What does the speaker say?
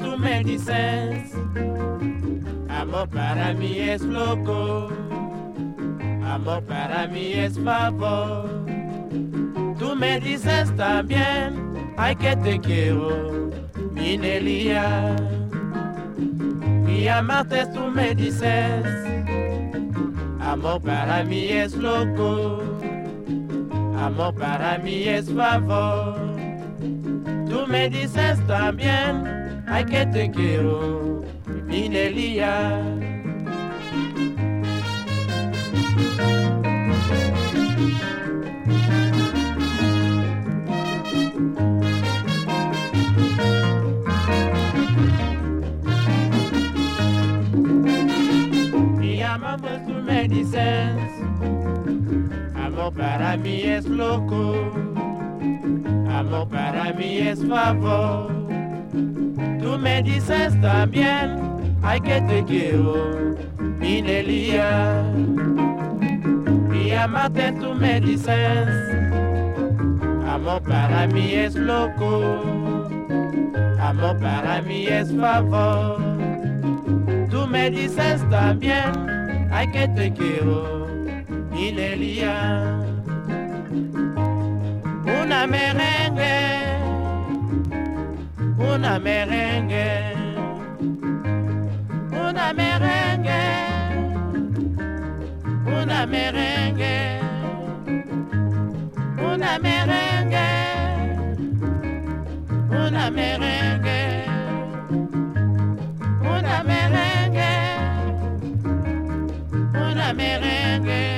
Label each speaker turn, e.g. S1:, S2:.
S1: tú me dices, amor para mí es loco, amor para mí es favor. Tú me dices también, ay que te quiero, mi Nelia. Y amarte tú me dices, amor para mí es loco, amor para mí es favor. Tú me dices también, ay que te quiero, mi Nelia. Y amor tú me dices, amor para mí es loco amor para mí es favor. Tú me dices también, ay que te quiero, mi Nelia. Y amarte tú me dices, amor para mí es loco, amor para mí es favor. Tú me dices también, ay que te quiero, mi una merengue, una merengue, una merengue, una merengue, una merengue, una merengue, una merengue.